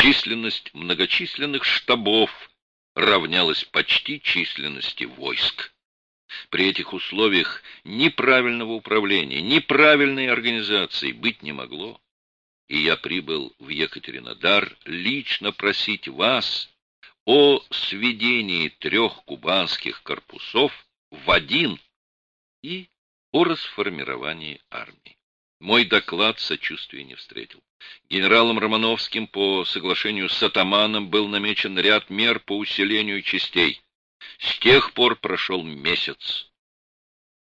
Численность многочисленных штабов равнялась почти численности войск. При этих условиях ни правильного управления, ни правильной организации быть не могло. И я прибыл в Екатеринодар лично просить вас о сведении трех кубанских корпусов в один и о расформировании армии. Мой доклад сочувствия не встретил. Генералом Романовским по соглашению с атаманом был намечен ряд мер по усилению частей. С тех пор прошел месяц.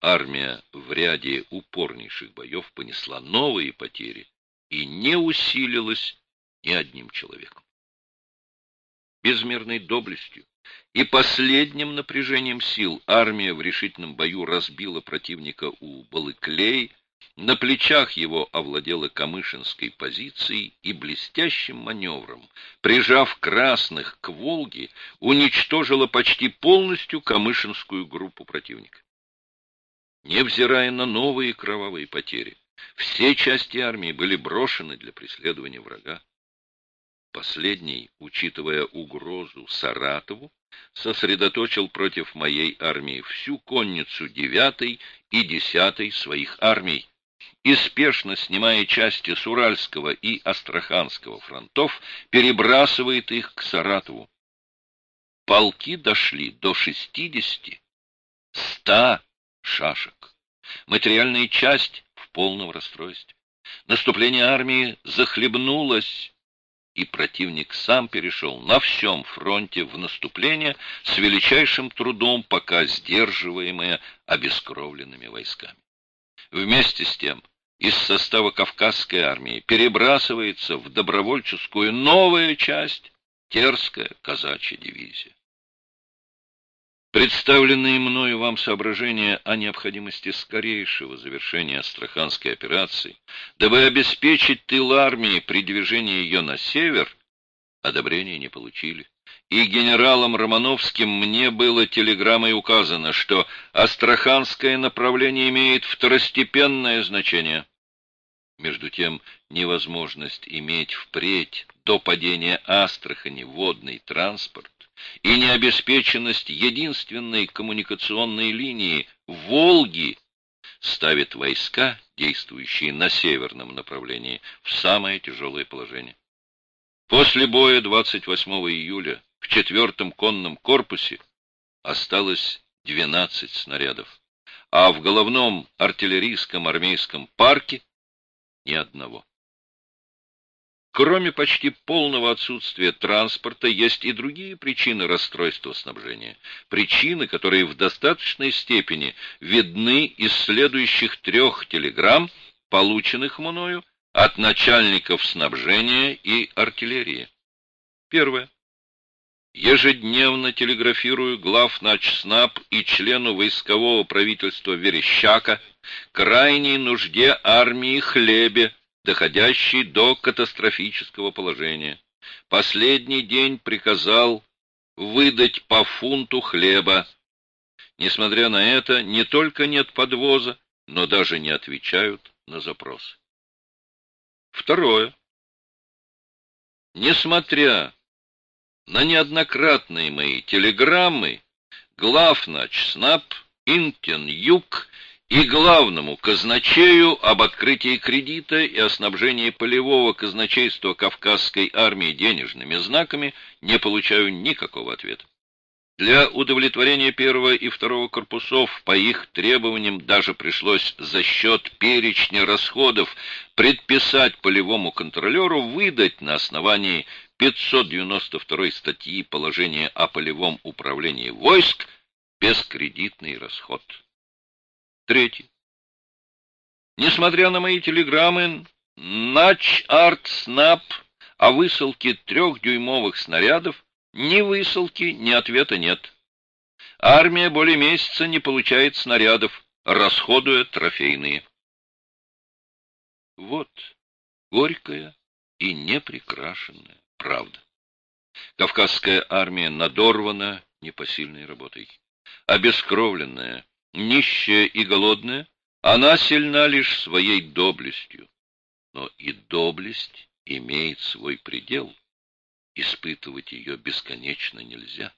Армия в ряде упорнейших боев понесла новые потери и не усилилась ни одним человеком. Безмерной доблестью и последним напряжением сил армия в решительном бою разбила противника у Балыклей, на плечах его овладела Камышинской позицией и блестящим маневром, прижав красных к Волге, уничтожила почти полностью Камышинскую группу противника. Невзирая на новые кровавые потери, все части армии были брошены для преследования врага. Последний, учитывая угрозу Саратову, сосредоточил против моей армии всю конницу девятой и десятой своих армий, и, спешно снимая части с Уральского и Астраханского фронтов, перебрасывает их к Саратову. Полки дошли до шестидесяти, ста шашек. Материальная часть в полном расстройстве. Наступление армии захлебнулось, и противник сам перешел на всем фронте в наступление с величайшим трудом, пока сдерживаемое обескровленными войсками. Вместе с тем, из состава Кавказской армии перебрасывается в добровольческую новая часть Терская казачья дивизия. Представленные мною вам соображения о необходимости скорейшего завершения Астраханской операции, дабы обеспечить тыл армии при движении ее на север, одобрения не получили. И генералом Романовским мне было телеграммой указано, что Астраханское направление имеет второстепенное значение. Между тем, невозможность иметь впредь до падения Астрахани водный транспорт и необеспеченность единственной коммуникационной линии Волги ставит войска, действующие на северном направлении, в самое тяжелое положение. После боя 28 июля в четвертом конном корпусе осталось 12 снарядов, а в головном артиллерийском армейском парке ни одного. Кроме почти полного отсутствия транспорта, есть и другие причины расстройства снабжения. Причины, которые в достаточной степени видны из следующих трех телеграмм, полученных мною от начальников снабжения и артиллерии. Первое. Ежедневно телеграфирую глав начснаб и члену войскового правительства Верещака крайней нужде армии хлебе, доходящий до катастрофического положения. Последний день приказал выдать по фунту хлеба. Несмотря на это, не только нет подвоза, но даже не отвечают на запрос. Второе. Несмотря на неоднократные мои телеграммы, главнач СНАП, Интин Юг и главному казначею об открытии кредита и о снабжении полевого казначейства Кавказской армии денежными знаками не получаю никакого ответа. Для удовлетворения первого и второго корпусов по их требованиям даже пришлось за счет перечня расходов предписать полевому контролеру выдать на основании 592 статьи положения о полевом управлении войск бескредитный расход. Третий. Несмотря на мои телеграммы, Нач Арт Снап о высылке трехдюймовых снарядов ни высылки, ни ответа нет. Армия более месяца не получает снарядов, расходуя трофейные. Вот горькая и непрекрашенная правда. Кавказская армия надорвана непосильной работой, обескровленная, нищая и голодная, она сильна лишь своей доблестью. Но и доблесть имеет свой предел. Испытывать ее бесконечно нельзя.